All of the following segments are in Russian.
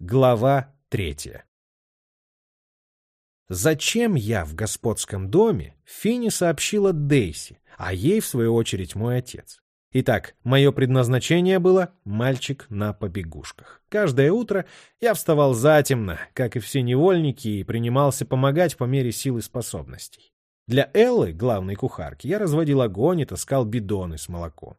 Глава третья. Зачем я в господском доме, Финни сообщила Дейси, а ей, в свою очередь, мой отец. Итак, мое предназначение было «мальчик на побегушках». Каждое утро я вставал затемно, как и все невольники, и принимался помогать по мере сил и способностей. Для Эллы, главной кухарки, я разводил огонь и таскал бидоны с молоком.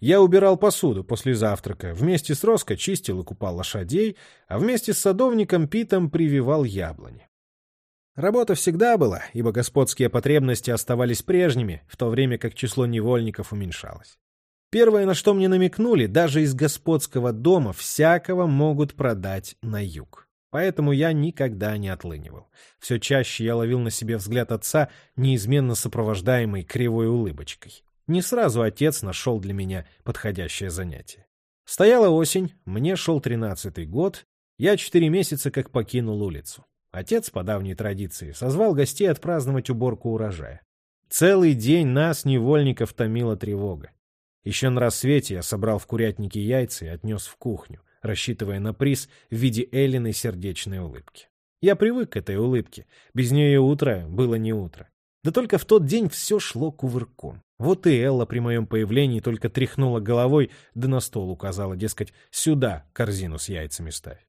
Я убирал посуду после завтрака, вместе с Роско чистил и купал лошадей, а вместе с садовником Питом прививал яблони. Работа всегда была, ибо господские потребности оставались прежними, в то время как число невольников уменьшалось. Первое, на что мне намекнули, даже из господского дома всякого могут продать на юг. Поэтому я никогда не отлынивал. Все чаще я ловил на себе взгляд отца, неизменно сопровождаемый кривой улыбочкой. Не сразу отец нашел для меня подходящее занятие. Стояла осень, мне шел тринадцатый год, я четыре месяца как покинул улицу. Отец, по давней традиции, созвал гостей отпраздновать уборку урожая. Целый день нас, невольников, томила тревога. Еще на рассвете я собрал в курятнике яйца и отнес в кухню, рассчитывая на приз в виде Эллиной сердечной улыбки. Я привык к этой улыбке, без нее утро было не утро. Да только в тот день все шло кувырком. Вот и Элла при моем появлении только тряхнула головой, да на стол указала, дескать, сюда корзину с яйцами ставь.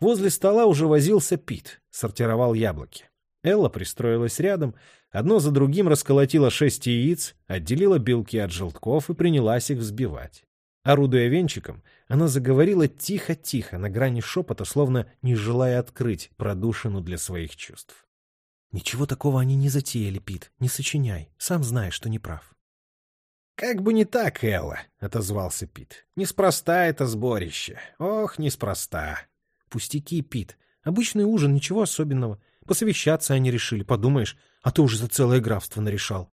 Возле стола уже возился Пит, сортировал яблоки. Элла пристроилась рядом, одно за другим расколотила шесть яиц, отделила белки от желтков и принялась их взбивать. Орудуя венчиком, она заговорила тихо-тихо, на грани шепота, словно не желая открыть продушину для своих чувств. «Ничего такого они не затеяли, Пит, не сочиняй, сам знаешь, что не прав». «Как бы не так, Элла», — отозвался Пит. «Неспроста это сборище. Ох, неспроста». «Пустяки, Пит. Обычный ужин, ничего особенного. Посовещаться они решили, подумаешь, а ты уже за целое графство нарешал».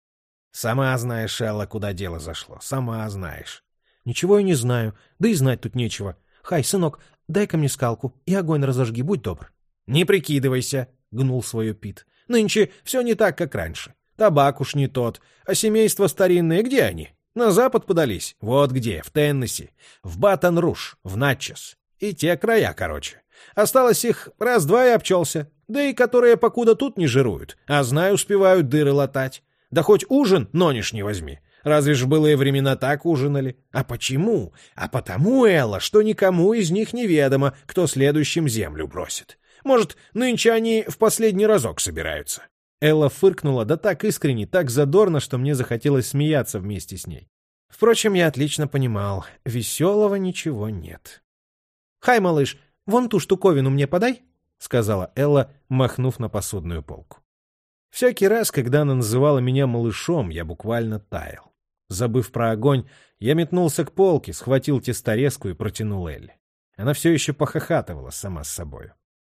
«Сама знаешь, Элла, куда дело зашло. Сама знаешь». «Ничего я не знаю. Да и знать тут нечего. Хай, сынок, дай-ка мне скалку и огонь разожги, будь добр». «Не прикидывайся», — гнул свое Пит. «Нынче все не так, как раньше. Табак уж не тот. А семейства старинные где они? На запад подались. Вот где, в Теннесси. В Батон-Руш, в Натчес. И те края, короче. Осталось их раз-два и обчелся. Да и которые покуда тут не жируют, а знаю, успевают дыры латать. Да хоть ужин нонешний возьми. Разве ж былые времена так ужинали? А почему? А потому, Элла, что никому из них неведомо, кто следующим землю бросит. Может, нынче они в последний разок собираются. Элла фыркнула, да так искренне, так задорно, что мне захотелось смеяться вместе с ней. Впрочем, я отлично понимал, веселого ничего нет. «Хай, малыш, вон ту штуковину мне подай», — сказала Элла, махнув на посудную полку. Всякий раз, когда она называла меня малышом, я буквально таял. Забыв про огонь, я метнулся к полке, схватил тесторезку и протянул Элли. Она все еще похохатывала сама с собою.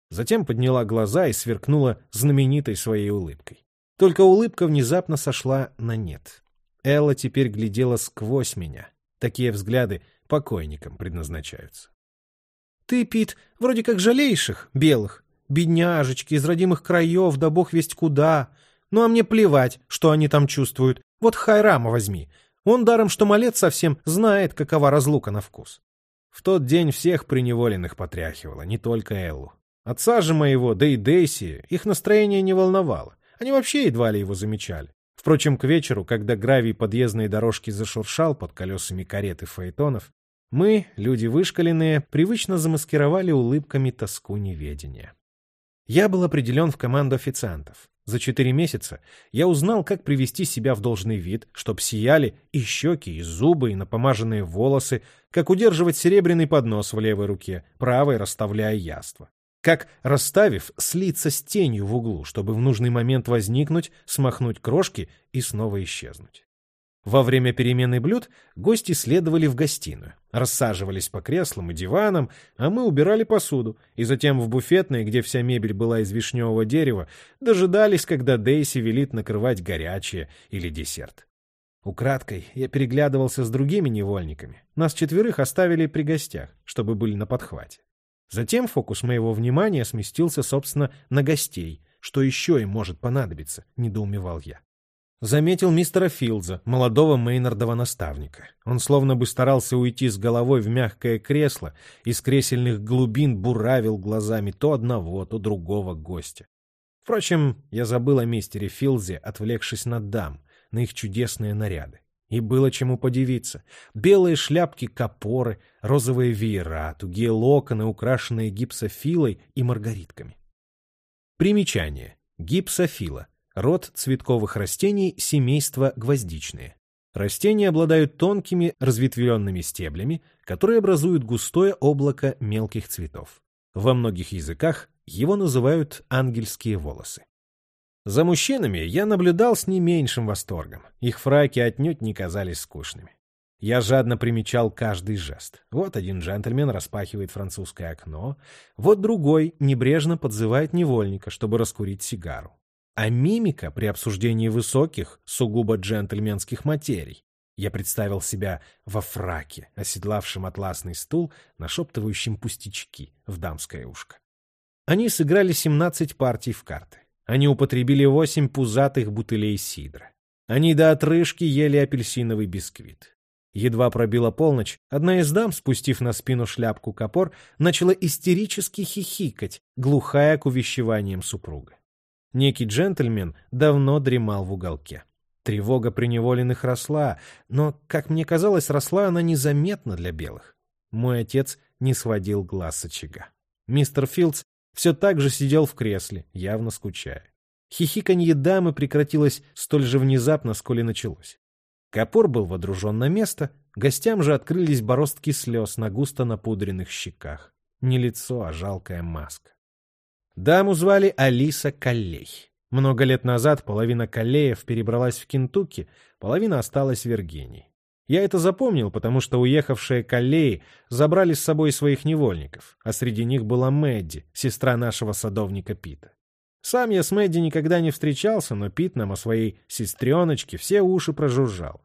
Затем подняла глаза и сверкнула знаменитой своей улыбкой. Только улыбка внезапно сошла на нет. Элла теперь глядела сквозь меня. Такие взгляды покойникам предназначаются. — Ты, Пит, вроде как жалеешь их, белых. Бедняжечки из родимых краев, да бог весть куда. Ну а мне плевать, что они там чувствуют. Вот Хайрама возьми. Он даром, что малец совсем знает, какова разлука на вкус. В тот день всех приневоленных потряхивало, не только Эллу. Отца же моего, да и Дейси, их настроение не волновало. Они вообще едва ли его замечали. Впрочем, к вечеру, когда гравий подъездной дорожки зашуршал под колесами карет и фаэтонов, мы, люди вышкаленные, привычно замаскировали улыбками тоску неведения. Я был определен в команду официантов. За четыре месяца я узнал, как привести себя в должный вид, чтоб сияли и щеки, и зубы, и напомаженные волосы, как удерживать серебряный поднос в левой руке, правой расставляя яство как, расставив, слиться с тенью в углу, чтобы в нужный момент возникнуть, смахнуть крошки и снова исчезнуть. Во время перемены блюд гости следовали в гостиную, рассаживались по креслам и диванам, а мы убирали посуду, и затем в буфетной, где вся мебель была из вишневого дерева, дожидались, когда Дейси велит накрывать горячее или десерт. Украдкой я переглядывался с другими невольниками. Нас четверых оставили при гостях, чтобы были на подхвате. Затем фокус моего внимания сместился, собственно, на гостей. Что еще им может понадобиться, недоумевал я. Заметил мистера Филдза, молодого Мейнардова наставника. Он словно бы старался уйти с головой в мягкое кресло, из кресельных глубин буравил глазами то одного, то другого гостя. Впрочем, я забыл о мистере Филдзе, отвлекшись на дам, на их чудесные наряды. И было чему подивиться. Белые шляпки-копоры, розовые веера, тугие локоны, украшенные гипсофилой и маргаритками. Примечание. Гипсофила. Род цветковых растений семейства гвоздичные. Растения обладают тонкими разветвленными стеблями, которые образуют густое облако мелких цветов. Во многих языках его называют ангельские волосы. За мужчинами я наблюдал с не меньшим восторгом. Их фраки отнюдь не казались скучными. Я жадно примечал каждый жест. Вот один джентльмен распахивает французское окно, вот другой небрежно подзывает невольника, чтобы раскурить сигару. А мимика при обсуждении высоких, сугубо джентльменских материй. Я представил себя во фраке, оседлавшем атласный стул, нашептывающим пустячки в дамское ушко. Они сыграли 17 партий в карты. Они употребили восемь пузатых бутылей сидра. Они до отрыжки ели апельсиновый бисквит. Едва пробила полночь, одна из дам, спустив на спину шляпку копор, начала истерически хихикать, глухая к увещеваниям супруга. Некий джентльмен давно дремал в уголке. Тревога преневоленных росла, но, как мне казалось, росла она незаметно для белых. Мой отец не сводил глаз очага. Мистер Филдс все так же сидел в кресле, явно скучая. Хихиканье дамы прекратилось столь же внезапно, сколь и началось. Копор был водружен на место, гостям же открылись бороздки слез на густо напудренных щеках. Не лицо, а жалкая маска. Даму звали Алиса Каллей. Много лет назад половина Каллеев перебралась в Кентукки, половина осталась в Виргинии. Я это запомнил, потому что уехавшие коллеи забрали с собой своих невольников, а среди них была Мэдди, сестра нашего садовника Пита. Сам я с Мэдди никогда не встречался, но Пит нам о своей сестреночке все уши прожужжал.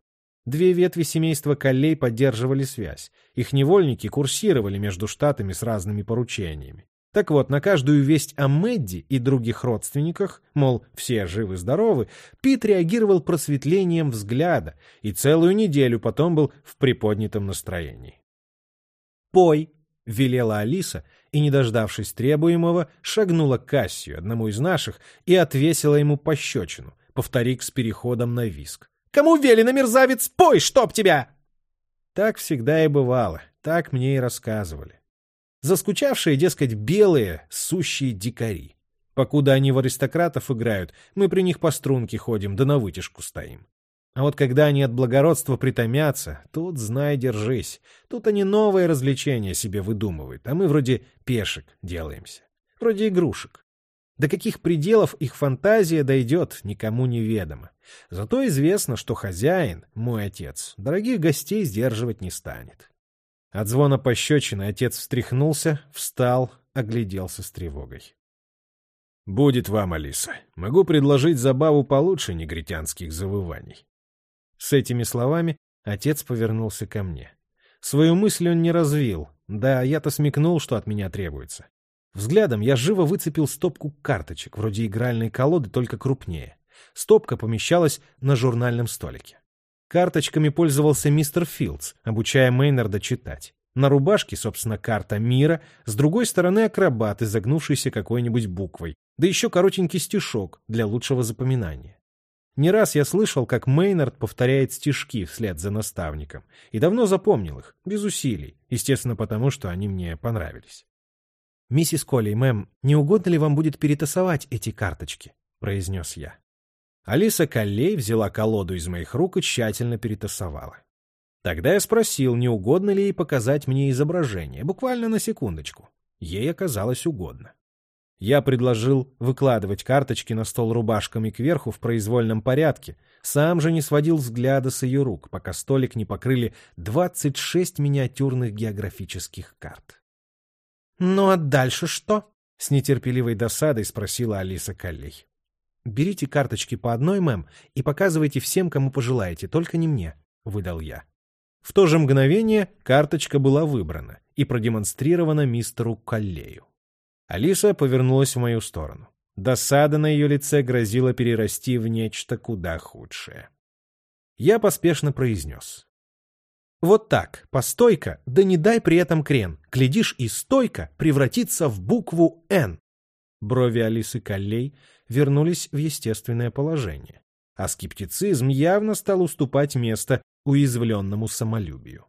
Две ветви семейства Коллей поддерживали связь. Их невольники курсировали между штатами с разными поручениями. Так вот, на каждую весть о Мэдди и других родственниках, мол, все живы-здоровы, Пит реагировал просветлением взгляда и целую неделю потом был в приподнятом настроении. «Пой!» — велела Алиса, и, не дождавшись требуемого, шагнула к Кассию, одному из наших, и отвесила ему пощечину, повторик с переходом на виск. «Кому велено, мерзавец, пой, чтоб тебя!» Так всегда и бывало, так мне и рассказывали. Заскучавшие, дескать, белые, сущие дикари. Покуда они в аристократов играют, мы при них по струнке ходим, да на вытяжку стоим. А вот когда они от благородства притомятся, тут, знай, держись. Тут они новые развлечения себе выдумывают, а мы вроде пешек делаемся. Вроде игрушек. До каких пределов их фантазия дойдет, никому неведомо. Зато известно, что хозяин, мой отец, дорогих гостей сдерживать не станет. От звона пощечины отец встряхнулся, встал, огляделся с тревогой. «Будет вам, Алиса. Могу предложить забаву получше негритянских завываний». С этими словами отец повернулся ко мне. Свою мысль он не развил, да я-то смекнул, что от меня требуется. Взглядом я живо выцепил стопку карточек, вроде игральной колоды, только крупнее. Стопка помещалась на журнальном столике. Карточками пользовался мистер Филдс, обучая Мейнарда читать. На рубашке, собственно, карта мира, с другой стороны акробат, изогнувшийся какой-нибудь буквой, да еще коротенький стишок для лучшего запоминания. Не раз я слышал, как Мейнард повторяет стишки вслед за наставником, и давно запомнил их, без усилий, естественно, потому что они мне понравились. «Миссис Колли, мэм, не угодно ли вам будет перетасовать эти карточки?» — произнес я. Алиса Каллей взяла колоду из моих рук и тщательно перетасовала. Тогда я спросил, не угодно ли ей показать мне изображение, буквально на секундочку. Ей оказалось угодно. Я предложил выкладывать карточки на стол рубашками кверху в произвольном порядке, сам же не сводил взгляда с ее рук, пока столик не покрыли 26 миниатюрных географических карт. «Ну а дальше что?» — с нетерпеливой досадой спросила Алиса Каллей. «Берите карточки по одной, мэм, и показывайте всем, кому пожелаете, только не мне», — выдал я. В то же мгновение карточка была выбрана и продемонстрирована мистеру Каллею. Алиса повернулась в мою сторону. Досада на ее лице грозила перерасти в нечто куда худшее. Я поспешно произнес. Вот так, постойка, да не дай при этом крен. Глядишь, и стойка превратится в букву «Н». Брови Алисы Коллей вернулись в естественное положение, а скептицизм явно стал уступать место уязвленному самолюбию.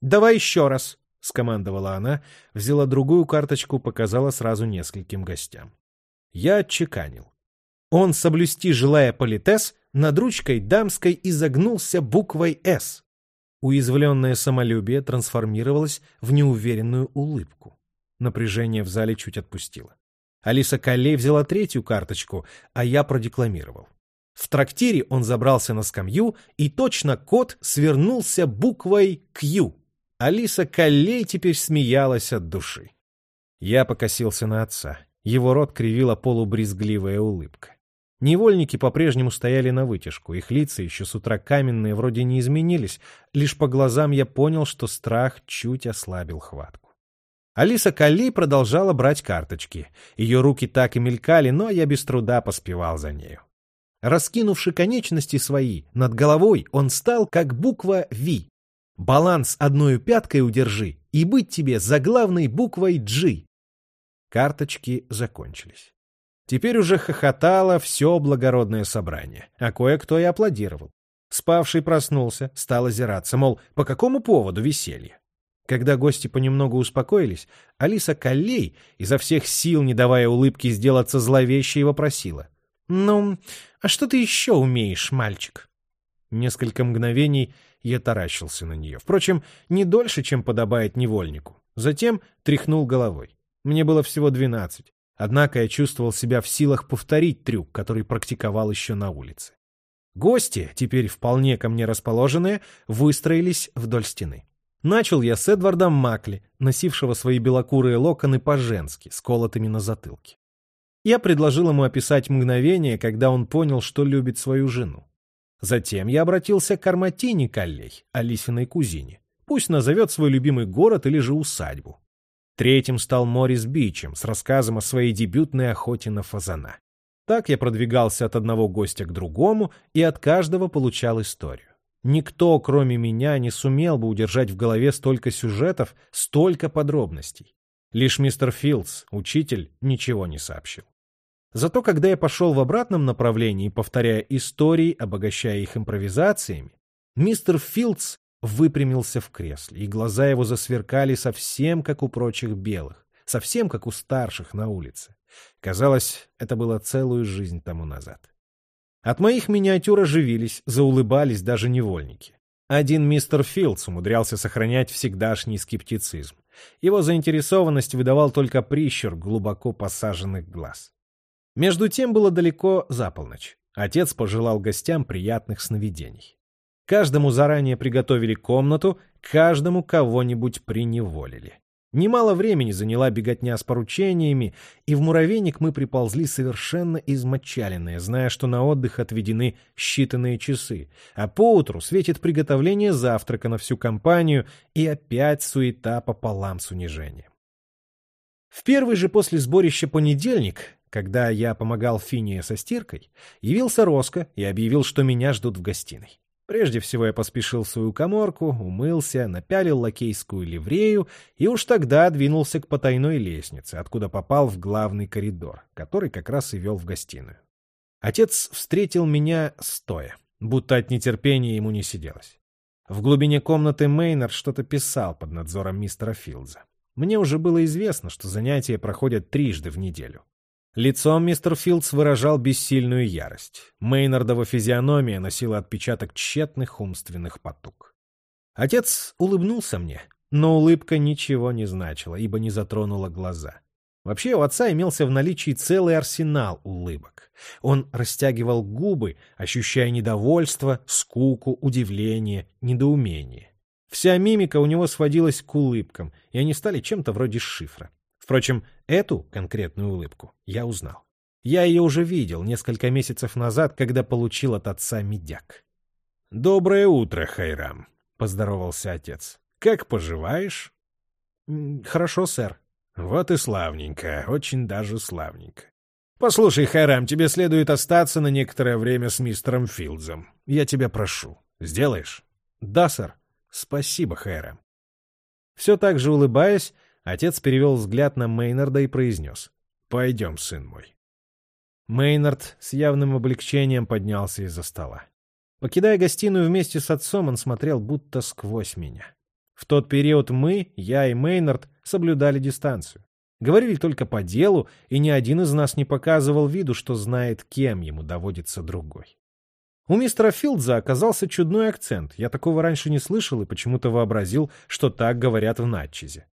«Давай еще раз», — скомандовала она, взяла другую карточку, показала сразу нескольким гостям. Я отчеканил. Он, соблюсти желая политес, над ручкой дамской изогнулся буквой «С». Уязвленное самолюбие трансформировалось в неуверенную улыбку. Напряжение в зале чуть отпустило. Алиса Каллей взяла третью карточку, а я продекламировал. В трактире он забрался на скамью, и точно кот свернулся буквой «Q». Алиса Каллей теперь смеялась от души. Я покосился на отца. Его рот кривила полубрезгливая улыбка. Невольники по-прежнему стояли на вытяжку, их лица еще с утра каменные вроде не изменились, лишь по глазам я понял, что страх чуть ослабил хватку. Алиса Калли продолжала брать карточки. Ее руки так и мелькали, но я без труда поспевал за нею. Раскинувши конечности свои, над головой он стал как буква «Ви». Баланс одной пяткой удержи, и быть тебе заглавной буквой «G». Карточки закончились. Теперь уже хохотало все благородное собрание, а кое-кто и аплодировал. Спавший проснулся, стал озираться, мол, по какому поводу веселье. Когда гости понемногу успокоились, Алиса Коллей, изо всех сил не давая улыбки сделаться зловещей, вопросила. «Ну, а что ты еще умеешь, мальчик?» Несколько мгновений я таращился на нее. Впрочем, не дольше, чем подобает невольнику. Затем тряхнул головой. Мне было всего двенадцать. Однако я чувствовал себя в силах повторить трюк, который практиковал еще на улице. Гости, теперь вполне ко мне расположенные, выстроились вдоль стены. Начал я с Эдвардом Макли, носившего свои белокурые локоны по-женски, сколотыми на затылке. Я предложил ему описать мгновение, когда он понял, что любит свою жену. Затем я обратился к Арматине Каллей, Алисиной кузине. Пусть назовет свой любимый город или же усадьбу. Третьим стал Морис Бичем с рассказом о своей дебютной охоте на фазана. Так я продвигался от одного гостя к другому и от каждого получал историю. Никто, кроме меня, не сумел бы удержать в голове столько сюжетов, столько подробностей. Лишь мистер Филдс, учитель, ничего не сообщил. Зато когда я пошел в обратном направлении, повторяя истории, обогащая их импровизациями, мистер Филдс выпрямился в кресле, и глаза его засверкали совсем как у прочих белых, совсем как у старших на улице. Казалось, это было целую жизнь тому назад. От моих миниатюр оживились, заулыбались даже невольники. Один мистер Филдс умудрялся сохранять всегдашний скептицизм. Его заинтересованность выдавал только прищур глубоко посаженных глаз. Между тем было далеко за полночь. Отец пожелал гостям приятных сновидений. Каждому заранее приготовили комнату, каждому кого-нибудь приневолили. Немало времени заняла беготня с поручениями, и в муравейник мы приползли совершенно измочаленные, зная, что на отдых отведены считанные часы, а поутру светит приготовление завтрака на всю компанию и опять суета пополам с унижением. В первый же после сборища понедельник, когда я помогал Фине со стиркой, явился Роско и объявил, что меня ждут в гостиной. Прежде всего я поспешил в свою коморку, умылся, напялил лакейскую ливрею и уж тогда двинулся к потайной лестнице, откуда попал в главный коридор, который как раз и вел в гостиную. Отец встретил меня стоя, будто от нетерпения ему не сиделось. В глубине комнаты Мейнер что-то писал под надзором мистера Филдза. Мне уже было известно, что занятия проходят трижды в неделю. Лицом мистер Филдс выражал бессильную ярость. Мейнардова физиономия носила отпечаток тщетных умственных потуг. Отец улыбнулся мне, но улыбка ничего не значила, ибо не затронула глаза. Вообще у отца имелся в наличии целый арсенал улыбок. Он растягивал губы, ощущая недовольство, скуку, удивление, недоумение. Вся мимика у него сводилась к улыбкам, и они стали чем-то вроде шифра. Впрочем, эту конкретную улыбку я узнал. Я ее уже видел несколько месяцев назад, когда получил от отца медяк. «Доброе утро, Хайрам», — поздоровался отец. «Как поживаешь?» «Хорошо, сэр». «Вот и славненько, очень даже славненько. Послушай, Хайрам, тебе следует остаться на некоторое время с мистером Филдзом. Я тебя прошу. Сделаешь? Да, сэр. Спасибо, Хайрам. Все так же улыбаясь, отец перевел взгляд на Мейнарда и произнес. Пойдем, сын мой. Мейнард с явным облегчением поднялся из-за стола. Покидая гостиную вместе с отцом, он смотрел будто сквозь меня. В тот период мы, я и Мейнард, соблюдали дистанцию. Говорили только по делу, и ни один из нас не показывал виду, что знает, кем ему доводится другой. У мистера Филдза оказался чудной акцент. Я такого раньше не слышал и почему-то вообразил, что так говорят в Натчизе. —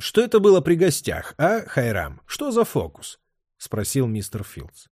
Что это было при гостях, а, Хайрам? Что за фокус? — спросил мистер Филдс.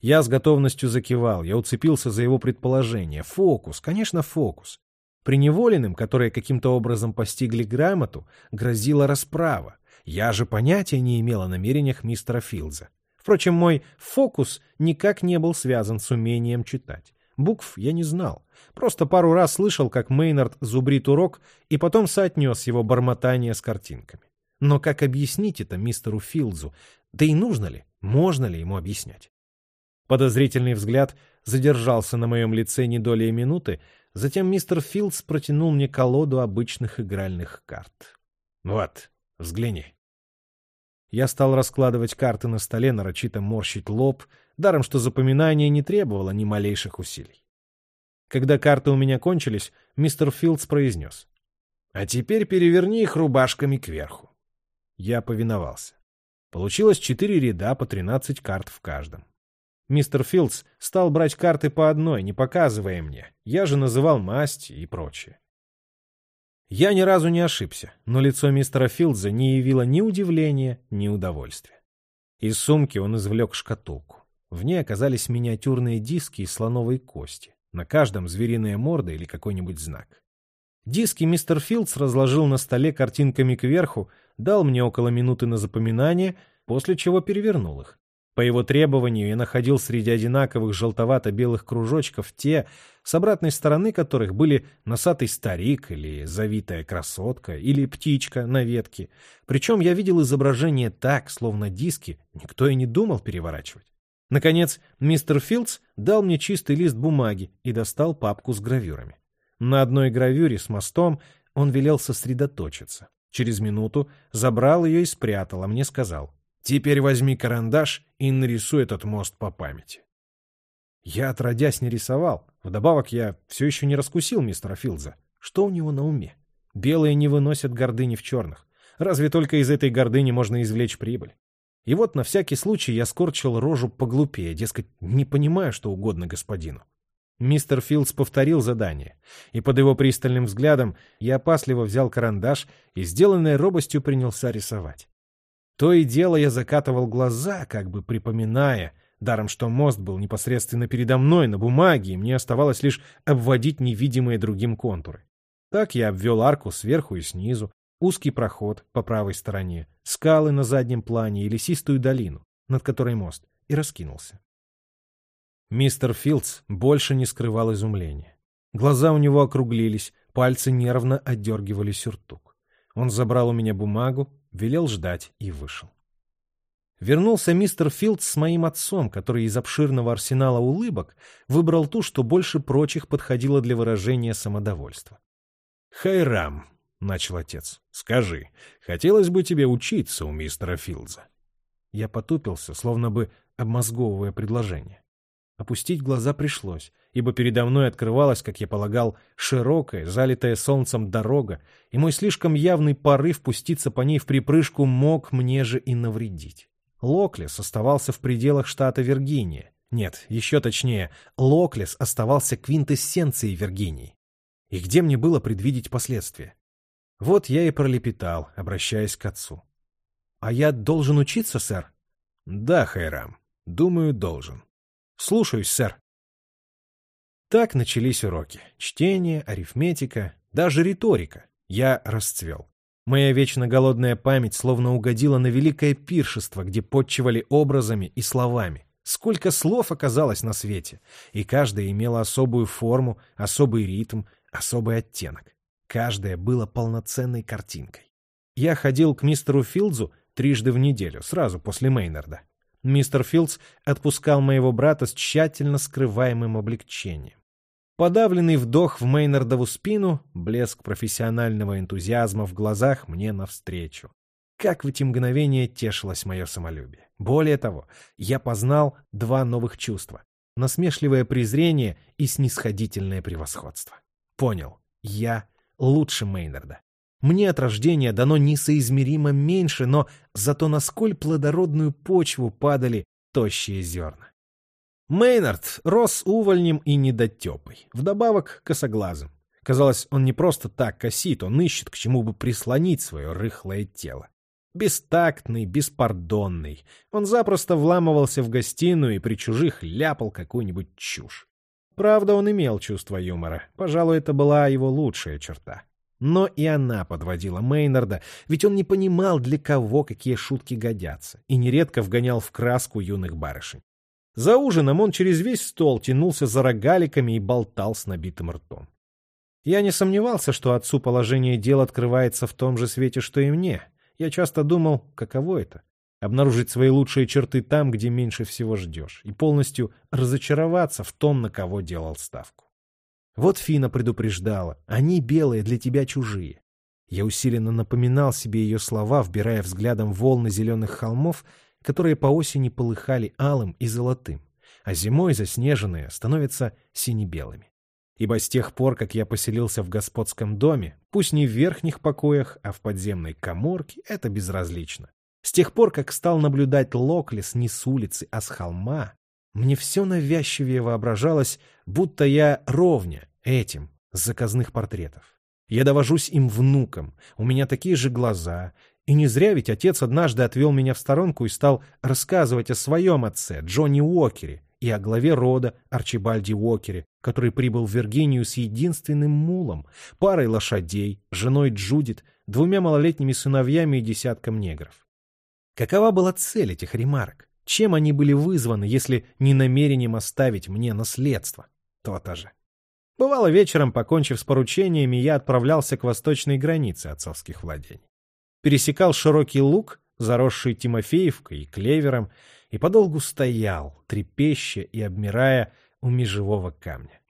Я с готовностью закивал, я уцепился за его предположение. Фокус, конечно, фокус. Приневоленным, которые каким-то образом постигли грамоту, грозила расправа. Я же понятия не имел о намерениях мистера Филдза. Впрочем, мой фокус никак не был связан с умением читать. Букв я не знал. Просто пару раз слышал, как Мейнард зубрит урок, и потом соотнес его бормотание с картинками. Но как объяснить это мистеру Филдзу? Да и нужно ли? Можно ли ему объяснять? Подозрительный взгляд задержался на моем лице не долей минуты, затем мистер Филдс протянул мне колоду обычных игральных карт. «Вот, взгляни». Я стал раскладывать карты на столе, нарочито морщить лоб, даром что запоминание не требовало ни малейших усилий. Когда карты у меня кончились, мистер Филдс произнес. «А теперь переверни их рубашками кверху». Я повиновался. Получилось четыре ряда по тринадцать карт в каждом. Мистер Филдс стал брать карты по одной, не показывая мне. Я же называл масть и прочее. Я ни разу не ошибся, но лицо мистера Филдза не явило ни удивления, ни удовольствия. Из сумки он извлек шкатулку. В ней оказались миниатюрные диски из слоновой кости. На каждом звериная морда или какой-нибудь знак. Диски мистер Филдс разложил на столе картинками кверху, дал мне около минуты на запоминание, после чего перевернул их. По его требованию я находил среди одинаковых желтовато-белых кружочков те, с обратной стороны которых были носатый старик или завитая красотка или птичка на ветке. Причем я видел изображение так, словно диски, никто и не думал переворачивать. Наконец, мистер Филдс дал мне чистый лист бумаги и достал папку с гравюрами. На одной гравюре с мостом он велел сосредоточиться. Через минуту забрал ее и спрятал, а мне сказал — Теперь возьми карандаш и нарисуй этот мост по памяти. Я, отродясь, не рисовал. Вдобавок, я все еще не раскусил мистера Филдза. Что у него на уме? Белые не выносят гордыни в черных. Разве только из этой гордыни можно извлечь прибыль? И вот на всякий случай я скорчил рожу поглупее, дескать, не понимаю, что угодно господину. Мистер Филдс повторил задание, и под его пристальным взглядом я опасливо взял карандаш и, сделанной робостью, принялся рисовать. То и дело я закатывал глаза, как бы припоминая, даром что мост был непосредственно передо мной на бумаге, и мне оставалось лишь обводить невидимые другим контуры. Так я обвел арку сверху и снизу, узкий проход по правой стороне, скалы на заднем плане и лесистую долину, над которой мост, и раскинулся. Мистер Филдс больше не скрывал изумления. Глаза у него округлились, пальцы нервно отдергивали сюртук. Он забрал у меня бумагу, велел ждать и вышел. Вернулся мистер Филдс с моим отцом, который из обширного арсенала улыбок выбрал ту, что больше прочих подходила для выражения самодовольства. «Хайрам», — начал отец, — «скажи, хотелось бы тебе учиться у мистера Филдза?» Я потупился, словно бы обмозговывая предложение. Опустить глаза пришлось, ибо передо мной открывалась, как я полагал, широкая, залитая солнцем дорога, и мой слишком явный порыв пуститься по ней в припрыжку мог мне же и навредить. Локлес оставался в пределах штата Виргиния. Нет, еще точнее, Локлес оставался квинтэссенцией Виргинии. И где мне было предвидеть последствия? Вот я и пролепетал, обращаясь к отцу. — А я должен учиться, сэр? — Да, Хайрам, думаю, должен. Слушаюсь, сэр. Так начались уроки. Чтение, арифметика, даже риторика. Я расцвел. Моя вечно голодная память словно угодила на великое пиршество, где подчивали образами и словами. Сколько слов оказалось на свете, и каждая имела особую форму, особый ритм, особый оттенок. Каждое было полноценной картинкой. Я ходил к мистеру Филдзу трижды в неделю, сразу после Мейнарда. Мистер Филдс отпускал моего брата с тщательно скрываемым облегчением. Подавленный вдох в Мейнардову спину, блеск профессионального энтузиазма в глазах мне навстречу. Как в эти мгновения тешилось мое самолюбие. Более того, я познал два новых чувства — насмешливое презрение и снисходительное превосходство. Понял, я лучше Мейнарда. Мне от рождения дано несоизмеримо меньше, но зато на сколь плодородную почву падали тощие зерна. Мейнард рос увольнем и недотепой, вдобавок косоглазым. Казалось, он не просто так косит, он ищет, к чему бы прислонить свое рыхлое тело. Бестактный, беспардонный. Он запросто вламывался в гостиную и при чужих ляпал какую-нибудь чушь. Правда, он имел чувство юмора. Пожалуй, это была его лучшая черта. Но и она подводила Мейнарда, ведь он не понимал, для кого какие шутки годятся, и нередко вгонял в краску юных барышень. За ужином он через весь стол тянулся за рогаликами и болтал с набитым ртом. Я не сомневался, что отцу положение дел открывается в том же свете, что и мне. Я часто думал, каково это — обнаружить свои лучшие черты там, где меньше всего ждешь, и полностью разочароваться в том, на кого делал ставку. Вот Фина предупреждала, они белые для тебя чужие. Я усиленно напоминал себе ее слова, вбирая взглядом волны зеленых холмов, которые по осени полыхали алым и золотым, а зимой заснеженные становятся сине-белыми. Ибо с тех пор, как я поселился в господском доме, пусть не в верхних покоях, а в подземной коморке, это безразлично. С тех пор, как стал наблюдать Локлес не с улицы, а с холма, мне все навязчивее воображалось, будто я ровня этим с заказных портретов. Я довожусь им внукам, у меня такие же глаза, и не зря ведь отец однажды отвел меня в сторонку и стал рассказывать о своем отце, Джонни Уокере, и о главе рода Арчибальде Уокере, который прибыл в Виргинию с единственным мулом, парой лошадей, женой Джудит, двумя малолетними сыновьями и десятком негров. Какова была цель этих ремарок? Чем они были вызваны, если не намерением оставить мне наследство? То-то же. Бывало, вечером, покончив с поручениями, я отправлялся к восточной границе отцовских владений. Пересекал широкий луг, заросший Тимофеевкой и клевером, и подолгу стоял, трепеща и обмирая у межевого камня.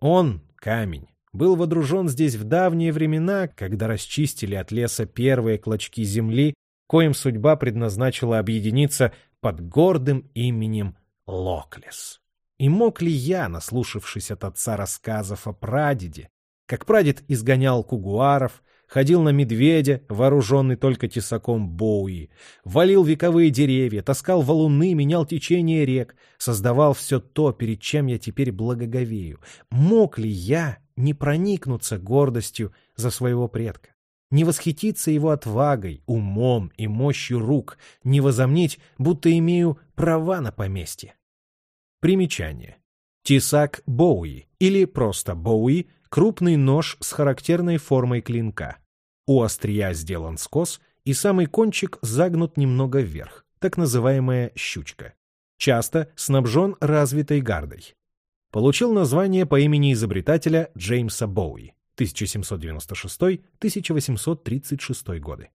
Он, камень, был водружен здесь в давние времена, когда расчистили от леса первые клочки земли, коим судьба предназначила объединиться под гордым именем Локлес. И мог ли я, наслушавшись от отца рассказов о прадеде, как прадед изгонял кугуаров, ходил на медведя, вооруженный только тесаком Боуи, валил вековые деревья, таскал валуны, менял течение рек, создавал все то, перед чем я теперь благоговею. Мог ли я не проникнуться гордостью за своего предка? Не восхититься его отвагой, умом и мощью рук, не возомнить, будто имею права на поместье? Примечание. Тесак Боуи или просто Боуи – крупный нож с характерной формой клинка. У острия сделан скос, и самый кончик загнут немного вверх, так называемая щучка. Часто снабжен развитой гардой. Получил название по имени изобретателя Джеймса Боуи 1796-1836 годы.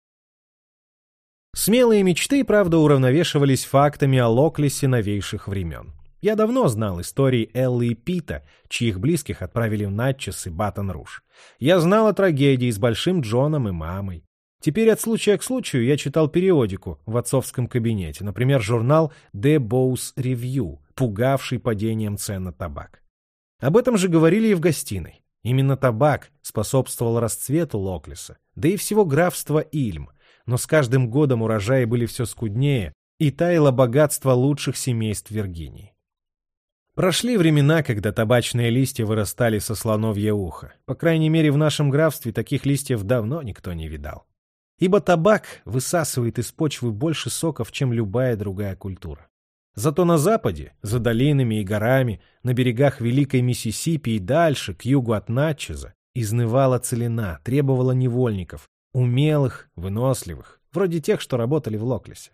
Смелые мечты, правда, уравновешивались фактами о Локлесе новейших времен. Я давно знал истории Эллы и Пита, чьих близких отправили в Натчес и Батон-Руж. Я знал о трагедии с Большим Джоном и мамой. Теперь от случая к случаю я читал периодику в отцовском кабинете, например, журнал «The Bows Review», пугавший падением цен на табак. Об этом же говорили и в гостиной. Именно табак способствовал расцвету Локлиса, да и всего графства Ильм, но с каждым годом урожаи были все скуднее, и таяло богатство лучших семейств Виргинии. Прошли времена, когда табачные листья вырастали со слоновье ухо. По крайней мере, в нашем графстве таких листьев давно никто не видал. Ибо табак высасывает из почвы больше соков, чем любая другая культура. Зато на западе, за долинами и горами, на берегах Великой Миссисипи и дальше, к югу от Натчеза, изнывала целина, требовала невольников, умелых, выносливых, вроде тех, что работали в Локлесе.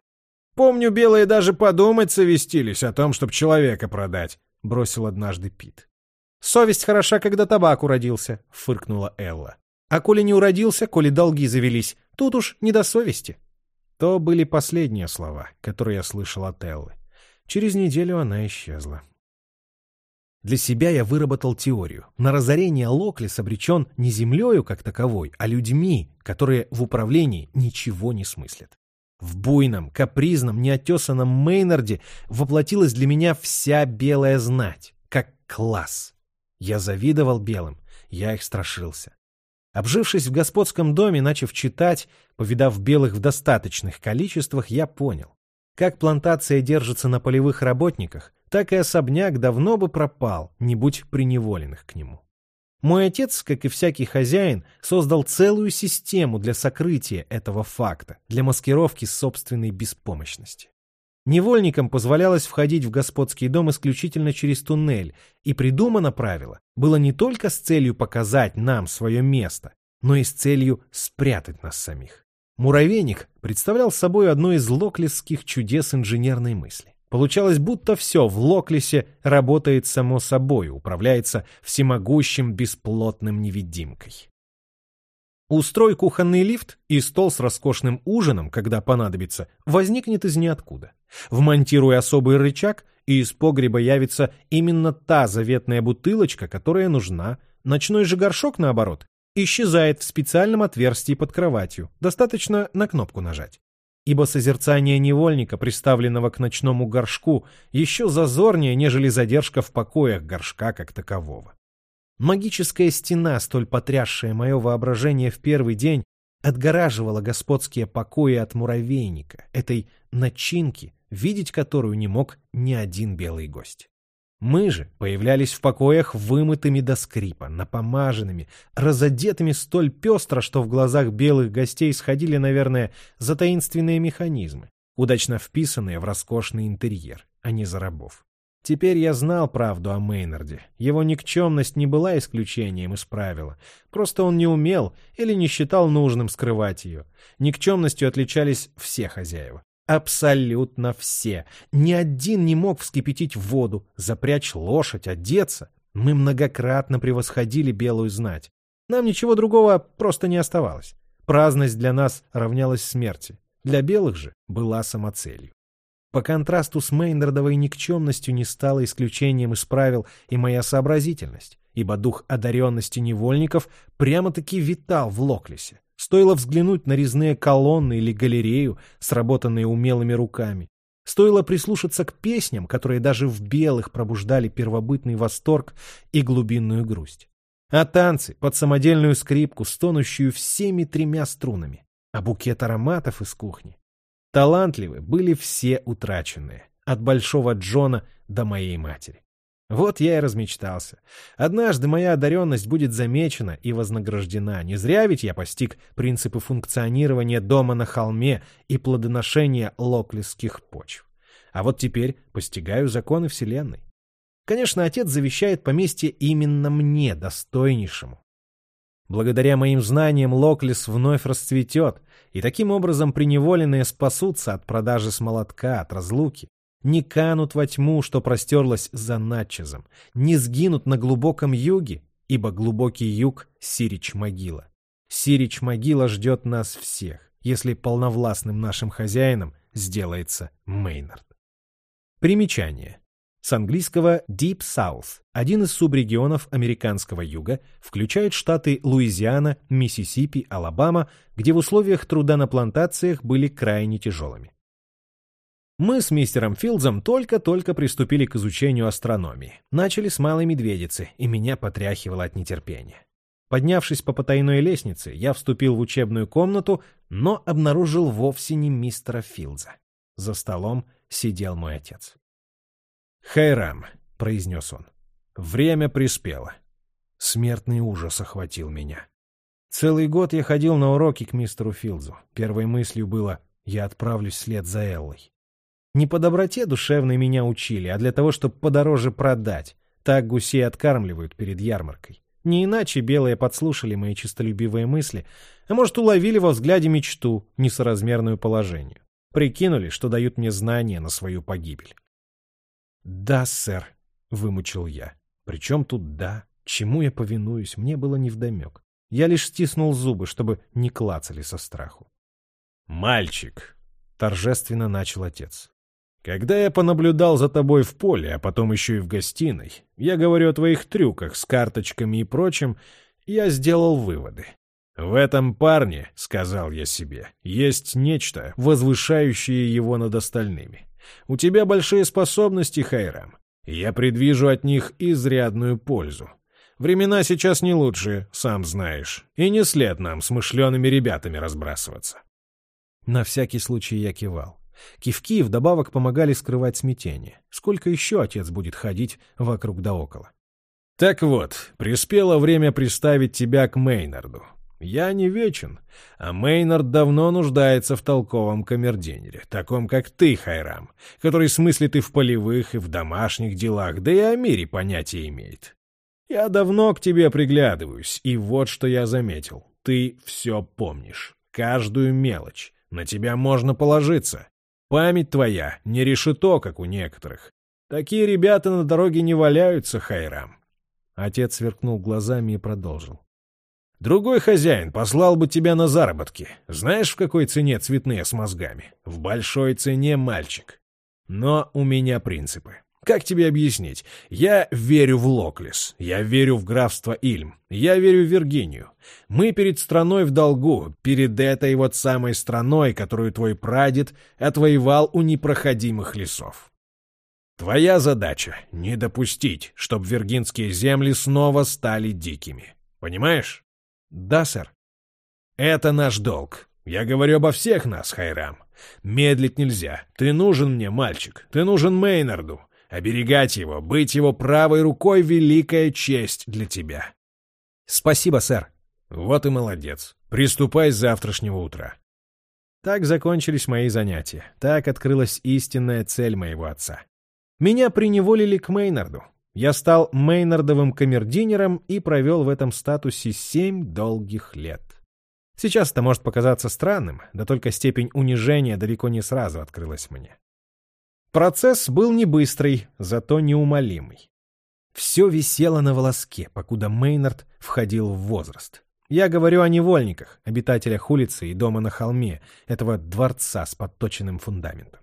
Помню, белые даже подумать совестились о том, чтобы человека продать. — бросил однажды Пит. «Совесть хороша, когда табак уродился», — фыркнула Элла. «А коли не уродился, коли долги завелись, тут уж не до совести». То были последние слова, которые я слышал от Эллы. Через неделю она исчезла. Для себя я выработал теорию. На разорение Локлис обречен не землею как таковой, а людьми, которые в управлении ничего не смыслят. В буйном, капризном, неотесанном Мейнарде воплотилась для меня вся белая знать, как класс. Я завидовал белым, я их страшился. Обжившись в господском доме, начав читать, повидав белых в достаточных количествах, я понял. Как плантация держится на полевых работниках, так и особняк давно бы пропал, не будь приневоленных к нему. Мой отец, как и всякий хозяин, создал целую систему для сокрытия этого факта, для маскировки собственной беспомощности. Невольникам позволялось входить в господский дом исключительно через туннель, и придумано правило было не только с целью показать нам свое место, но и с целью спрятать нас самих. Муравейник представлял собой одно из локлисских чудес инженерной мысли. Получалось, будто все в Локлисе работает само собой, управляется всемогущим бесплотным невидимкой. Устрой кухонный лифт, и стол с роскошным ужином, когда понадобится, возникнет из ниоткуда. Вмонтируй особый рычаг, и из погреба явится именно та заветная бутылочка, которая нужна. Ночной же горшок, наоборот, исчезает в специальном отверстии под кроватью. Достаточно на кнопку нажать ибо созерцание невольника, приставленного к ночному горшку, еще зазорнее, нежели задержка в покоях горшка как такового. Магическая стена, столь потрясшая мое воображение в первый день, отгораживала господские покои от муравейника, этой начинки, видеть которую не мог ни один белый гость. Мы же появлялись в покоях вымытыми до скрипа, напомаженными, разодетыми столь пестро, что в глазах белых гостей сходили, наверное, за таинственные механизмы, удачно вписанные в роскошный интерьер, а не за рабов. Теперь я знал правду о Мейнарде. Его никчемность не была исключением из правила. Просто он не умел или не считал нужным скрывать ее. Никчемностью отличались все хозяева. Абсолютно все. Ни один не мог вскипятить воду, запрячь лошадь, одеться. Мы многократно превосходили белую знать. Нам ничего другого просто не оставалось. Праздность для нас равнялась смерти. Для белых же была самоцелью. По контрасту с Мейнардовой никчемностью не стало исключением из правил и моя сообразительность, ибо дух одаренности невольников прямо-таки витал в Локлисе. Стоило взглянуть на резные колонны или галерею, сработанные умелыми руками. Стоило прислушаться к песням, которые даже в белых пробуждали первобытный восторг и глубинную грусть. А танцы под самодельную скрипку, стонущую всеми тремя струнами. А букет ароматов из кухни. Талантливы были все утраченные, от Большого Джона до моей матери. Вот я и размечтался. Однажды моя одаренность будет замечена и вознаграждена. Не зря ведь я постиг принципы функционирования дома на холме и плодоношения локлисских почв. А вот теперь постигаю законы Вселенной. Конечно, отец завещает поместье именно мне, достойнейшему. Благодаря моим знаниям Локлис вновь расцветет, и таким образом приневоленные спасутся от продажи с молотка, от разлуки не канут во тьму, что простерлась за Натчезом, не сгинут на глубоком юге, ибо глубокий юг — Сирич-могила. Сирич-могила ждет нас всех, если полновластным нашим хозяином сделается Мейнард. Примечание. С английского Deep South, один из субрегионов американского юга, включает штаты Луизиана, Миссисипи, Алабама, где в условиях труда на плантациях были крайне тяжелыми. Мы с мистером Филдзом только-только приступили к изучению астрономии. Начали с малой медведицы, и меня потряхивало от нетерпения. Поднявшись по потайной лестнице, я вступил в учебную комнату, но обнаружил вовсе не мистера Филдза. За столом сидел мой отец. «Хайрам», — произнес он, — «время приспело». Смертный ужас охватил меня. Целый год я ходил на уроки к мистеру Филдзу. Первой мыслью было «я отправлюсь вслед за Эллой». Не по доброте душевной меня учили, а для того, чтобы подороже продать. Так гусей откармливают перед ярмаркой. Не иначе белые подслушали мои честолюбивые мысли, а может, уловили во взгляде мечту, несоразмерную положению. Прикинули, что дают мне знания на свою погибель. «Да, сэр», — вымучил я. «Причем тут «да»? Чему я повинуюсь, мне было невдомек. Я лишь стиснул зубы, чтобы не клацали со страху. «Мальчик», — торжественно начал отец, Когда я понаблюдал за тобой в поле, а потом еще и в гостиной, я говорю о твоих трюках с карточками и прочим, я сделал выводы. В этом парне, — сказал я себе, — есть нечто, возвышающее его над остальными. У тебя большие способности, Хайрам, я предвижу от них изрядную пользу. Времена сейчас не лучшие, сам знаешь, и не след нам с мышленными ребятами разбрасываться. На всякий случай я кивал. Кивки вдобавок помогали скрывать смятение. Сколько еще отец будет ходить вокруг да около? Так вот, приспело время приставить тебя к Мейнарду. Я не вечен, а Мейнард давно нуждается в толковом камердинере, таком как ты, Хайрам, который смыслит и в полевых, и в домашних делах, да и о мире понятия имеет. Я давно к тебе приглядываюсь, и вот что я заметил. Ты все помнишь, каждую мелочь, на тебя можно положиться. Память твоя не решето, как у некоторых. Такие ребята на дороге не валяются, Хайрам. Отец сверкнул глазами и продолжил. Другой хозяин послал бы тебя на заработки. Знаешь, в какой цене цветные с мозгами? В большой цене, мальчик. Но у меня принципы. Как тебе объяснить? Я верю в Локлис, я верю в графство Ильм, я верю в Виргинию. Мы перед страной в долгу, перед этой вот самой страной, которую твой прадед отвоевал у непроходимых лесов. Твоя задача — не допустить, чтобы виргинские земли снова стали дикими. Понимаешь? Да, сэр. Это наш долг. Я говорю обо всех нас, Хайрам. Медлить нельзя. Ты нужен мне, мальчик. Ты нужен Мейнарду. Оберегать его, быть его правой рукой — великая честь для тебя. Спасибо, сэр. Вот и молодец. Приступай с завтрашнего утра. Так закончились мои занятия. Так открылась истинная цель моего отца. Меня приневолили к Мейнарду. Я стал Мейнардовым камердинером и провел в этом статусе семь долгих лет. Сейчас это может показаться странным, да только степень унижения далеко не сразу открылась мне. Процесс был не быстрый, зато неумолимый. Все висело на волоске, покуда Мейнард входил в возраст. Я говорю о невольниках, обитателях улицы и дома на холме, этого дворца с подточенным фундаментом.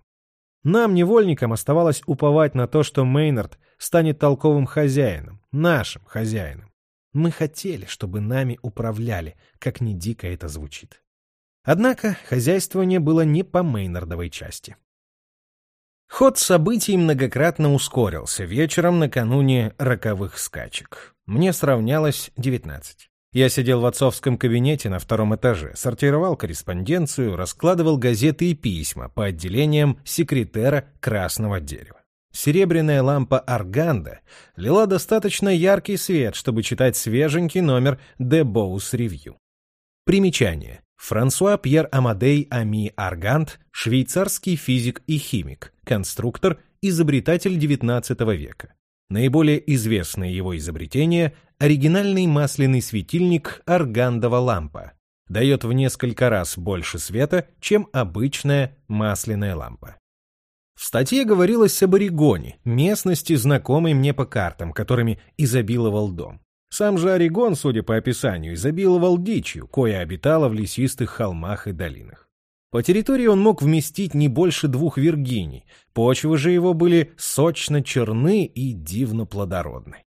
Нам, невольникам, оставалось уповать на то, что Мейнард станет толковым хозяином, нашим хозяином. Мы хотели, чтобы нами управляли, как ни дико это звучит. Однако хозяйствование было не по Мейнардовой части. Ход событий многократно ускорился вечером накануне роковых скачек. Мне сравнялось девятнадцать. Я сидел в отцовском кабинете на втором этаже, сортировал корреспонденцию, раскладывал газеты и письма по отделениям секретера красного дерева. Серебряная лампа Арганда лила достаточно яркий свет, чтобы читать свеженький номер The Bows Review. Примечание. Франсуа Пьер Амадей Ами Аргант, швейцарский физик и химик, конструктор, изобретатель XIX века. Наиболее известное его изобретение – оригинальный масляный светильник аргандова лампа. Дает в несколько раз больше света, чем обычная масляная лампа. В статье говорилось об Орегоне, местности, знакомой мне по картам, которыми изобиловал дом. Сам же Орегон, судя по описанию, изобиловал дичью, кое обитала в лесистых холмах и долинах. По территории он мог вместить не больше двух виргиний, почвы же его были сочно черны и дивно плодородны.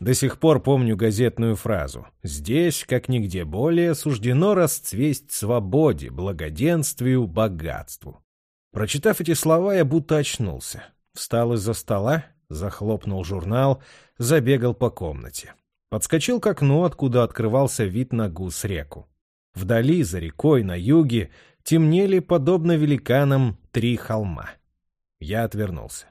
До сих пор помню газетную фразу «Здесь, как нигде более, суждено расцвесть свободе, благоденствию, богатству». Прочитав эти слова, я будто очнулся. Встал из-за стола, захлопнул журнал, забегал по комнате. Подскочил к окну, откуда открывался вид на гус-реку. Вдали, за рекой, на юге, темнели, подобно великанам, три холма. Я отвернулся.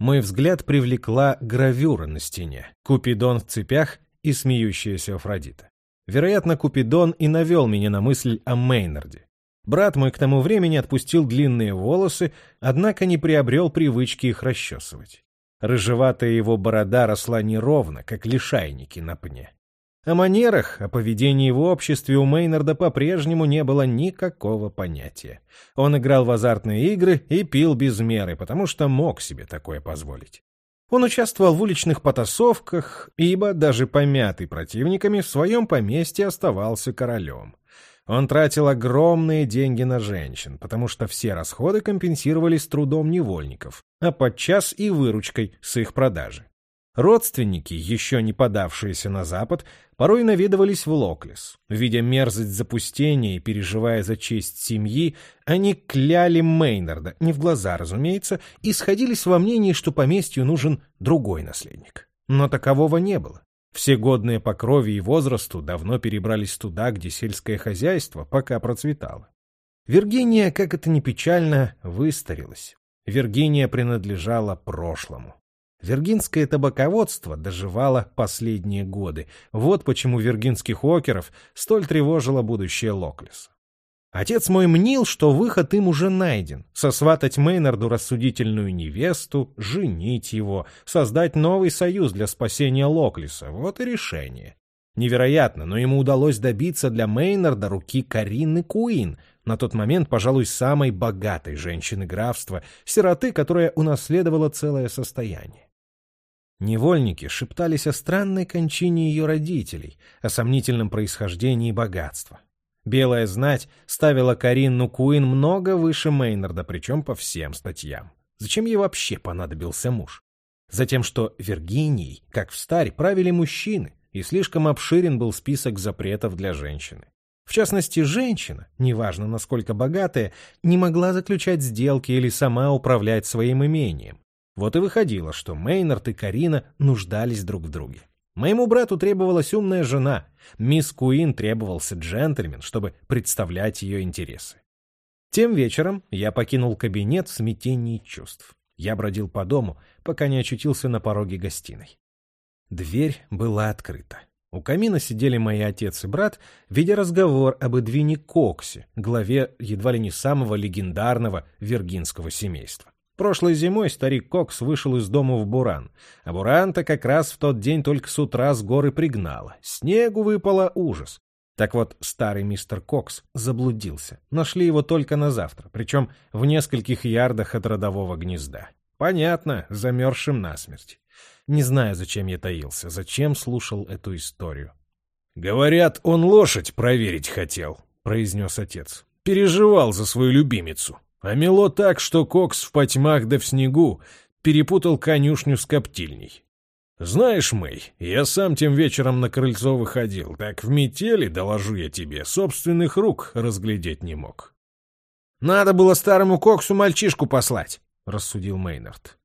Мой взгляд привлекла гравюра на стене, Купидон в цепях и смеющаяся Афродита. Вероятно, Купидон и навел меня на мысль о Мейнарде. Брат мой к тому времени отпустил длинные волосы, однако не приобрел привычки их расчесывать. Рыжеватая его борода росла неровно, как лишайники на пне. О манерах, о поведении в обществе у Мейнарда по-прежнему не было никакого понятия. Он играл в азартные игры и пил без меры, потому что мог себе такое позволить. Он участвовал в уличных потасовках, ибо, даже помятый противниками, в своем поместье оставался королем. Он тратил огромные деньги на женщин, потому что все расходы компенсировались трудом невольников, а подчас и выручкой с их продажи. Родственники, еще не подавшиеся на Запад, порой наведывались в Локлес. Видя мерзость запустения и переживая за честь семьи, они кляли Мейнарда, не в глаза, разумеется, и сходились во мнении, что поместью нужен другой наследник. Но такового не было. Все годные по крови и возрасту давно перебрались туда, где сельское хозяйство пока процветало. Виргиния, как это ни печально, выстарилась. Виргиния принадлежала прошлому. Виргинское табаководство доживало последние годы. Вот почему виргинских океров столь тревожило будущее Локлиса. Отец мой мнил, что выход им уже найден. Сосватать Мейнарду рассудительную невесту, женить его, создать новый союз для спасения Локлиса. Вот и решение. Невероятно, но ему удалось добиться для Мейнарда руки Карины Куин, на тот момент, пожалуй, самой богатой женщины графства, сироты, которая унаследовала целое состояние. Невольники шептались о странной кончине ее родителей, о сомнительном происхождении богатства. Белая знать ставила Каринну Куин много выше Мейнарда, причем по всем статьям. Зачем ей вообще понадобился муж? Затем, что Виргинией, как в старе, правили мужчины, и слишком обширен был список запретов для женщины. В частности, женщина, неважно насколько богатая, не могла заключать сделки или сама управлять своим имением. Вот и выходило, что Мейнард и Карина нуждались друг в друге. Моему брату требовалась умная жена, мисс Куин требовался джентльмен, чтобы представлять ее интересы. Тем вечером я покинул кабинет в смятении чувств. Я бродил по дому, пока не очутился на пороге гостиной. Дверь была открыта. У камина сидели мои отец и брат, ведя разговор об Эдвине Коксе, главе едва ли не самого легендарного виргинского семейства. Прошлой зимой старик Кокс вышел из дома в Буран, а Буран-то как раз в тот день только с утра с горы пригнало. Снегу выпало ужас. Так вот, старый мистер Кокс заблудился. Нашли его только на завтра, причем в нескольких ярдах от родового гнезда. Понятно, замерзшим насмерть. Не знаю, зачем я таился, зачем слушал эту историю. «Говорят, он лошадь проверить хотел», — произнес отец. «Переживал за свою любимицу». А мело так, что Кокс в потьмах да в снегу перепутал конюшню с коптильней. Знаешь, Мэй, я сам тем вечером на крыльцо выходил, так в метели, доложу я тебе, собственных рук разглядеть не мог. «Надо было старому Коксу мальчишку послать», — рассудил Мейнард.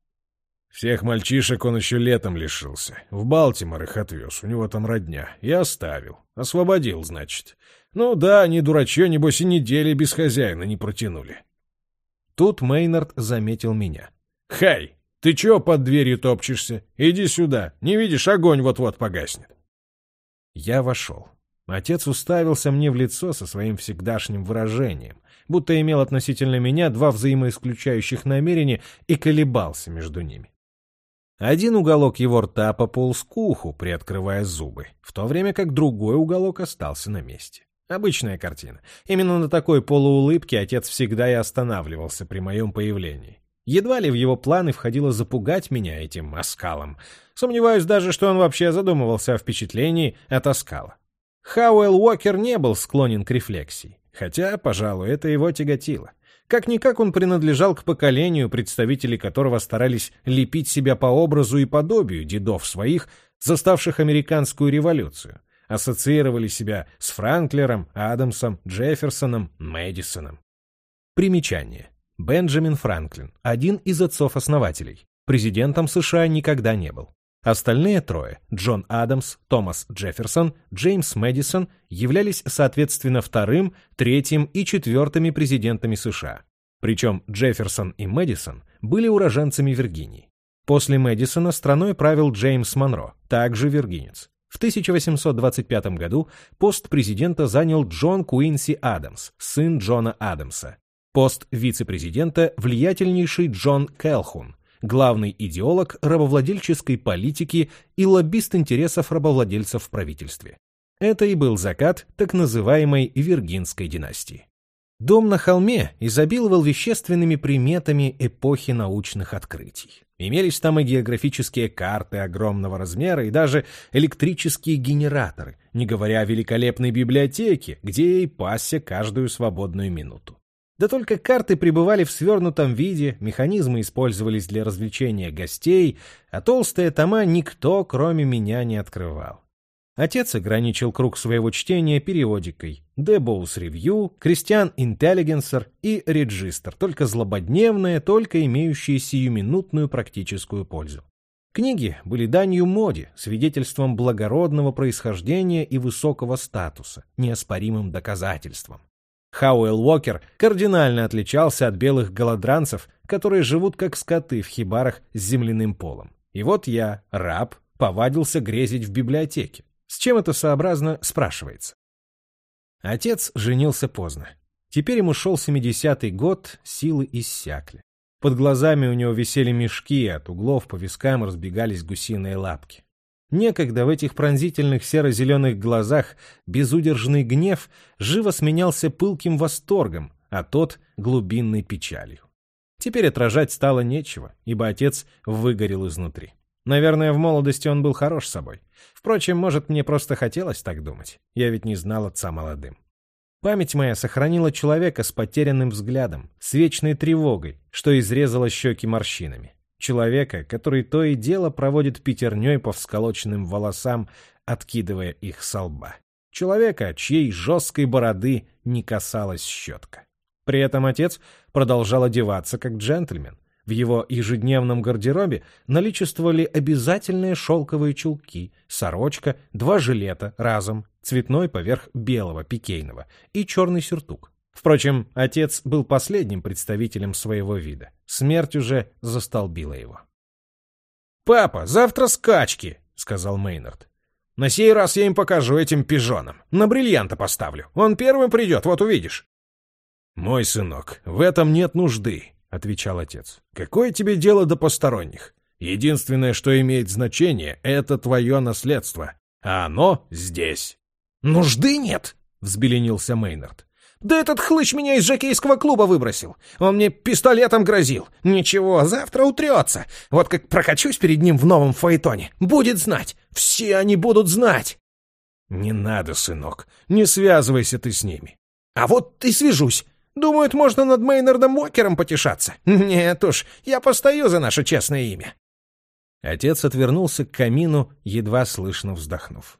Всех мальчишек он еще летом лишился. В Балтимор их отвез, у него там родня. И оставил. Освободил, значит. Ну да, они дурачье, небось, и недели без хозяина не протянули. Тут Мейнард заметил меня. «Хай, ты чего под дверью топчешься? Иди сюда. Не видишь, огонь вот-вот погаснет». Я вошел. Отец уставился мне в лицо со своим всегдашним выражением, будто имел относительно меня два взаимоисключающих намерения и колебался между ними. Один уголок его рта пополз к уху, приоткрывая зубы, в то время как другой уголок остался на месте. Обычная картина. Именно на такой полуулыбке отец всегда и останавливался при моем появлении. Едва ли в его планы входило запугать меня этим оскалом. Сомневаюсь даже, что он вообще задумывался о впечатлении от оскала. Хауэлл Уокер не был склонен к рефлексии, хотя, пожалуй, это его тяготило. Как-никак он принадлежал к поколению, представители которого старались лепить себя по образу и подобию дедов своих, заставших американскую революцию ассоциировали себя с Франклером, Адамсом, Джефферсоном, Мэдисоном. Примечание. Бенджамин Франклин, один из отцов-основателей. Президентом США никогда не был. Остальные трое, Джон Адамс, Томас Джефферсон, Джеймс Мэдисон, являлись соответственно вторым, третьим и четвертыми президентами США. Причем Джефферсон и Мэдисон были уроженцами Виргинии. После Мэдисона страной правил Джеймс Монро, также виргинец. В 1825 году пост президента занял Джон Куинси Адамс, сын Джона Адамса. Пост вице-президента – влиятельнейший Джон Келхун, главный идеолог рабовладельческой политики и лоббист интересов рабовладельцев в правительстве. Это и был закат так называемой Виргинской династии. Дом на холме изобиловал вещественными приметами эпохи научных открытий. Имелись там и географические карты огромного размера, и даже электрические генераторы, не говоря о великолепной библиотеке, где и пасся каждую свободную минуту. Да только карты пребывали в свернутом виде, механизмы использовались для развлечения гостей, а толстые тома никто, кроме меня, не открывал. Отец ограничил круг своего чтения периодикой Дебоус Ревью, Кристиан Интеллигенсер и Реджистер, только злободневные, только имеющие сиюминутную практическую пользу. Книги были данью моде, свидетельством благородного происхождения и высокого статуса, неоспоримым доказательством. Хауэлл Уокер кардинально отличался от белых голодранцев, которые живут как скоты в хибарах с земляным полом. И вот я, раб, повадился грезить в библиотеке. С чем это сообразно, спрашивается. Отец женился поздно. Теперь ему шел 70-й год, силы иссякли. Под глазами у него висели мешки, от углов по вискам разбегались гусиные лапки. Некогда в этих пронзительных серо-зеленых глазах безудержный гнев живо сменялся пылким восторгом, а тот — глубинной печалью. Теперь отражать стало нечего, ибо отец выгорел изнутри. Наверное, в молодости он был хорош собой. Впрочем, может, мне просто хотелось так думать. Я ведь не знал отца молодым. Память моя сохранила человека с потерянным взглядом, с вечной тревогой, что изрезало щеки морщинами. Человека, который то и дело проводит пятерней по всколоченным волосам, откидывая их со лба. Человека, чьей жесткой бороды не касалась щетка. При этом отец продолжал одеваться как джентльмен, в его ежедневном гардеробе наличествовали обязательные шелковые чулки, сорочка, два жилета разом, цветной поверх белого пикейного и черный сюртук. Впрочем, отец был последним представителем своего вида. Смерть уже застолбила его. «Папа, завтра скачки!» — сказал Мейнард. «На сей раз я им покажу этим пижонам. На бриллианта поставлю. Он первым придет, вот увидишь». «Мой сынок, в этом нет нужды. — отвечал отец. «Какое тебе дело до посторонних? Единственное, что имеет значение, — это твое наследство, а оно здесь». «Нужды нет!» — взбеленился Мейнард. «Да этот хлыщ меня из жокейского клуба выбросил. Он мне пистолетом грозил. Ничего, завтра утрется. Вот как прокачусь перед ним в новом фаэтоне. Будет знать. Все они будут знать». «Не надо, сынок. Не связывайся ты с ними». «А вот и свяжусь. Думают, можно над Мейнардом Уокером потешаться. Нет уж, я постою за наше честное имя. Отец отвернулся к камину, едва слышно вздохнув.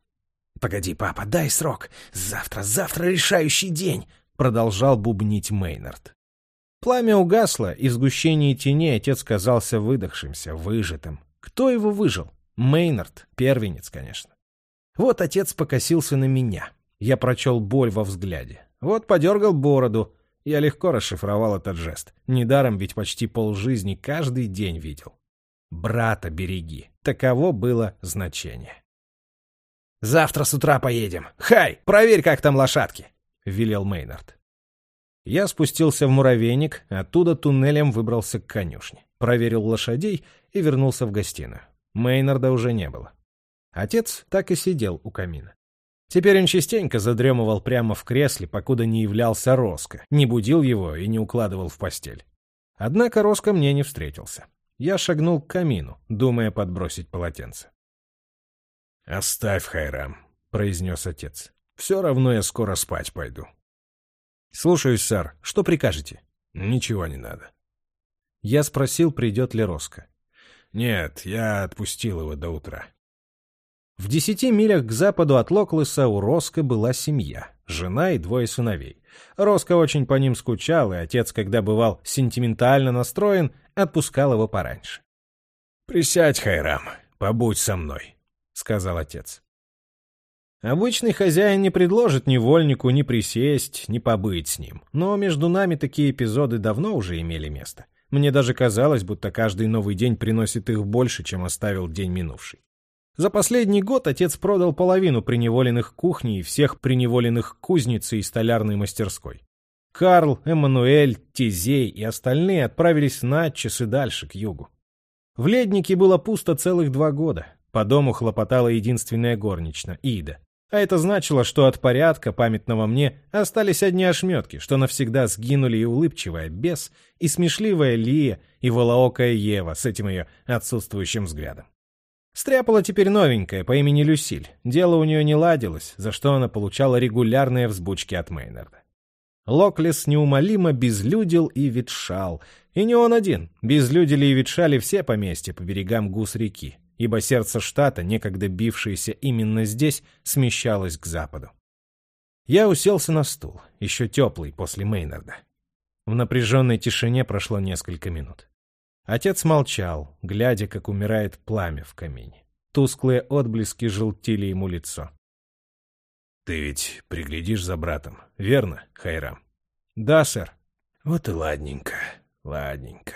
«Погоди, папа, дай срок. Завтра, завтра решающий день!» — продолжал бубнить Мейнард. Пламя угасло, и в сгущении теней отец казался выдохшимся, выжатым. Кто его выжил? Мейнард, первенец, конечно. Вот отец покосился на меня. Я прочел боль во взгляде. Вот подергал бороду. Я легко расшифровал этот жест. Недаром ведь почти полжизни каждый день видел. «Брата береги». Таково было значение. «Завтра с утра поедем. Хай, проверь, как там лошадки!» — велел Мейнард. Я спустился в муравейник, оттуда туннелем выбрался к конюшне, проверил лошадей и вернулся в гостиную. Мейнарда уже не было. Отец так и сидел у камина. Теперь он частенько задремывал прямо в кресле, покуда не являлся Роско, не будил его и не укладывал в постель. Однако Роско мне не встретился. Я шагнул к камину, думая подбросить полотенце. «Оставь, Хайрам», — произнес отец. «Все равно я скоро спать пойду». «Слушаюсь, сэр. Что прикажете?» «Ничего не надо». Я спросил, придет ли Роско. «Нет, я отпустил его до утра». В десяти милях к западу от Локлеса у Роско была семья, жена и двое сыновей. Роско очень по ним скучал, и отец, когда бывал сентиментально настроен, отпускал его пораньше. «Присядь, Хайрам, побудь со мной», — сказал отец. Обычный хозяин не предложит невольнику ни присесть, ни побыть с ним, но между нами такие эпизоды давно уже имели место. Мне даже казалось, будто каждый новый день приносит их больше, чем оставил день минувший. За последний год отец продал половину преневоленных кухней и всех преневоленных кузницы и столярной мастерской. Карл, Эммануэль, Тизей и остальные отправились на часы дальше, к югу. В Леднике было пусто целых два года. По дому хлопотала единственная горничная, Ида. А это значило, что от порядка, памятного мне, остались одни ошметки, что навсегда сгинули и улыбчивая бес, и смешливая Лия, и волоокая Ева с этим ее отсутствующим взглядом. Стряпала теперь новенькая по имени Люсиль. Дело у нее не ладилось, за что она получала регулярные взбучки от Мейнарда. Локлес неумолимо безлюдил и ветшал. И не он один. Безлюдили и ветшали все поместья по берегам гус-реки, ибо сердце штата, некогда бившееся именно здесь, смещалось к западу. Я уселся на стул, еще теплый после Мейнарда. В напряженной тишине прошло несколько минут. Отец молчал, глядя, как умирает пламя в камине. Тусклые отблески желтили ему лицо. «Ты ведь приглядишь за братом, верно, Хайрам?» «Да, сэр». «Вот и ладненько, ладненько».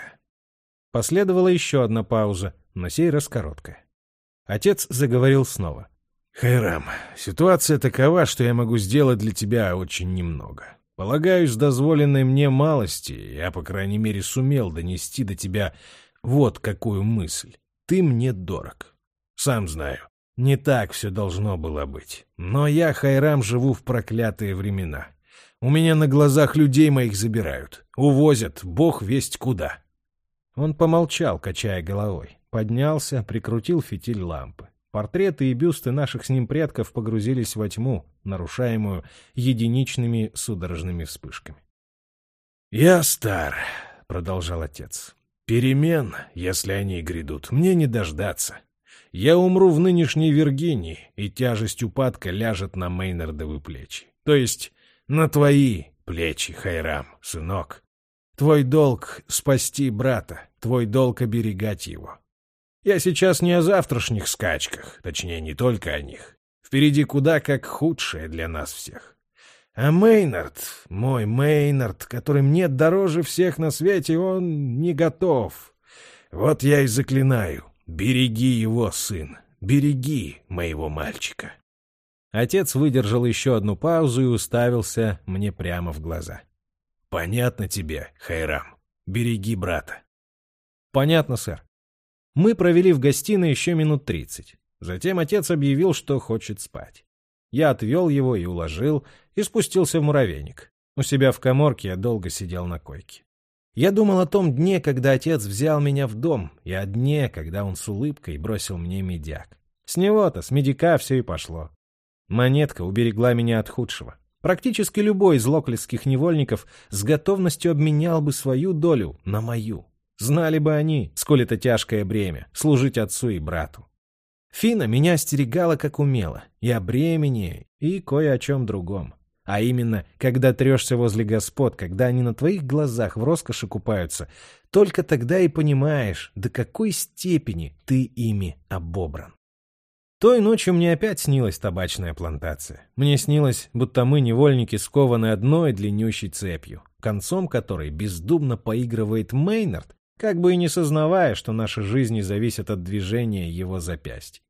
Последовала еще одна пауза, но сей раз короткая. Отец заговорил снова. «Хайрам, ситуация такова, что я могу сделать для тебя очень немного. Полагаю, с дозволенной мне малости я, по крайней мере, сумел донести до тебя вот какую мысль. Ты мне дорог. Сам знаю, не так все должно было быть. Но я, Хайрам, живу в проклятые времена. У меня на глазах людей моих забирают. Увозят, бог весть куда. Он помолчал, качая головой. Поднялся, прикрутил фитиль лампы. Портреты и бюсты наших с ним предков погрузились во тьму, нарушаемую единичными судорожными вспышками. «Я стар», — продолжал отец. «Перемен, если они грядут, мне не дождаться. Я умру в нынешней Виргинии, и тяжесть упадка ляжет на Мейнардовы плечи. То есть на твои плечи, Хайрам, сынок. Твой долг — спасти брата, твой долг — оберегать его. Я сейчас не о завтрашних скачках, точнее, не только о них. Впереди куда как худшее для нас всех. А Мейнард, мой Мейнард, который мне дороже всех на свете, он не готов. Вот я и заклинаю, береги его, сын, береги моего мальчика. Отец выдержал еще одну паузу и уставился мне прямо в глаза. «Понятно тебе, Хайрам. Береги брата». «Понятно, сэр. Мы провели в гостиной еще минут тридцать. Затем отец объявил, что хочет спать. Я отвел его и уложил, и спустился в муравейник. У себя в коморке я долго сидел на койке. Я думал о том дне, когда отец взял меня в дом, и о дне, когда он с улыбкой бросил мне медяк. С него-то, с медика все и пошло. Монетка уберегла меня от худшего. Практически любой из локлисских невольников с готовностью обменял бы свою долю на мою. Знали бы они, сколь это тяжкое бремя — служить отцу и брату. Фина меня остерегала как умела, и о бремени, и кое о чем другом. А именно, когда трешься возле господ, когда они на твоих глазах в роскоши купаются, только тогда и понимаешь, до какой степени ты ими обобран. Той ночью мне опять снилась табачная плантация. Мне снилось, будто мы невольники скованы одной длиннющей цепью, концом которой бездумно поигрывает Мейнард, как бы и не сознавая, что наши жизни зависят от движения его запястья.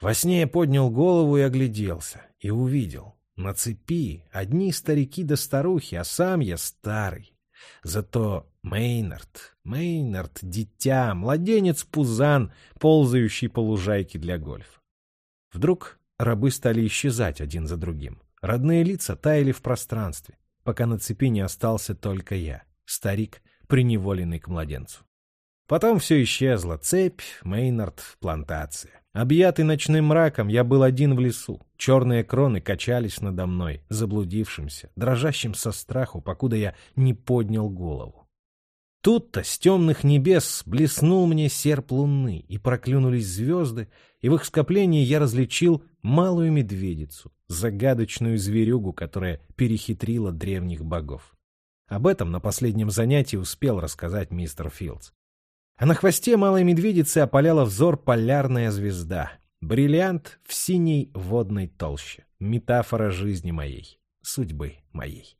Во сне я поднял голову и огляделся, и увидел. На цепи одни старики да старухи, а сам я старый. Зато Мейнард, Мейнард — дитя, младенец-пузан, ползающий по лужайке для гольфа. Вдруг рабы стали исчезать один за другим. Родные лица таяли в пространстве, пока на цепи не остался только я, старик — приневоленный к младенцу. Потом все исчезло. Цепь, Мейнард, плантация. Объятый ночным мраком, я был один в лесу. Черные кроны качались надо мной, заблудившимся, дрожащим со страху, покуда я не поднял голову. Тут-то с темных небес блеснул мне серп луны, и проклюнулись звезды, и в их скоплении я различил малую медведицу, загадочную зверюгу, которая перехитрила древних богов. Об этом на последнем занятии успел рассказать мистер Филдс. А на хвосте малой медведицы опаляла взор полярная звезда. Бриллиант в синей водной толще. Метафора жизни моей, судьбы моей.